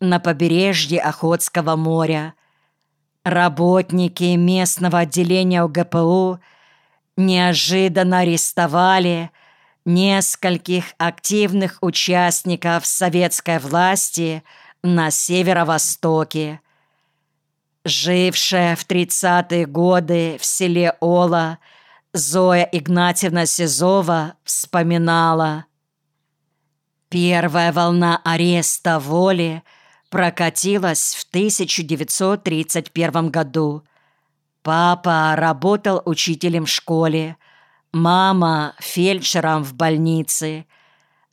на побережье Охотского моря. Работники местного отделения УГПУ неожиданно арестовали нескольких активных участников советской власти на северо-востоке. Жившая в 30-е годы в селе Ола Зоя Игнатьевна Сизова вспоминала. Первая волна ареста воли прокатилась в 1931 году. Папа работал учителем в школе, мама – фельдшером в больнице.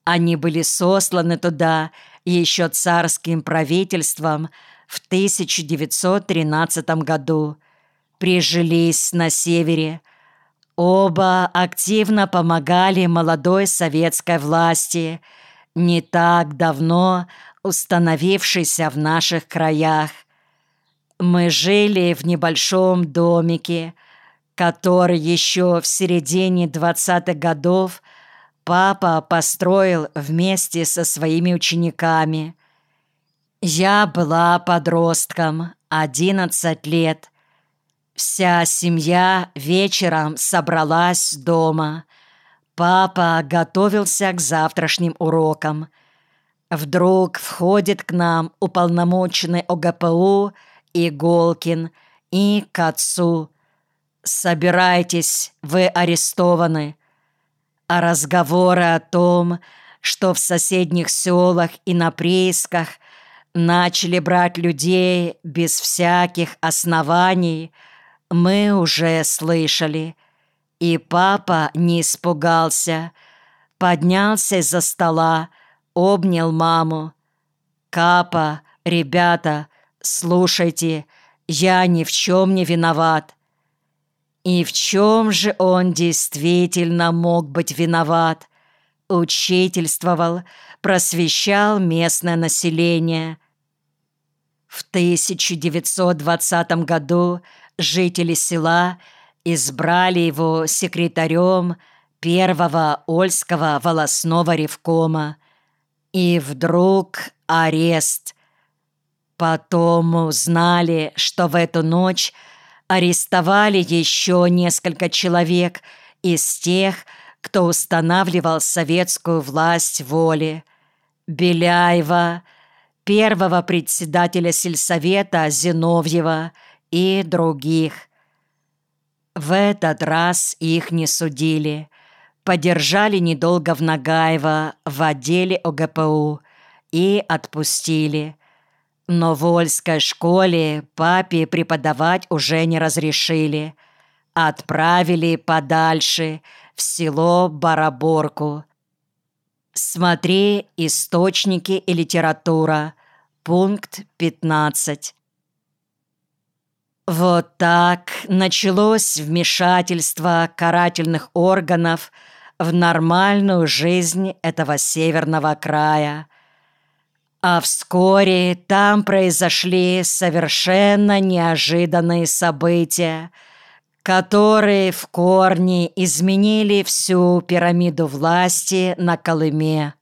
Они были сосланы туда еще царским правительством в 1913 году. Прижились на севере. Оба активно помогали молодой советской власти, не так давно установившейся в наших краях. Мы жили в небольшом домике, который еще в середине 20-х годов папа построил вместе со своими учениками. Я была подростком, 11 лет. Вся семья вечером собралась дома. Папа готовился к завтрашним урокам. Вдруг входит к нам уполномоченный ОГПУ Иголкин и к отцу. «Собирайтесь, вы арестованы». А разговоры о том, что в соседних селах и на приисках начали брать людей без всяких оснований, мы уже слышали. И папа не испугался, поднялся из-за стола, обнял маму. «Капа, ребята, слушайте, я ни в чем не виноват». И в чем же он действительно мог быть виноват? Учительствовал, просвещал местное население. В 1920 году жители села избрали его секретарем первого Ольского волосного ревкома. И вдруг арест. Потом узнали, что в эту ночь арестовали еще несколько человек из тех, кто устанавливал советскую власть воли. Беляева, первого председателя сельсовета Зиновьева и других. В этот раз их не судили. Подержали недолго в Нагаево в отделе ОГПУ и отпустили. Но в Ольской школе папе преподавать уже не разрешили. Отправили подальше, в село Бараборку. Смотри «Источники и литература», пункт 15. Вот так началось вмешательство карательных органов в нормальную жизнь этого северного края. А вскоре там произошли совершенно неожиданные события, которые в корне изменили всю пирамиду власти на Колыме.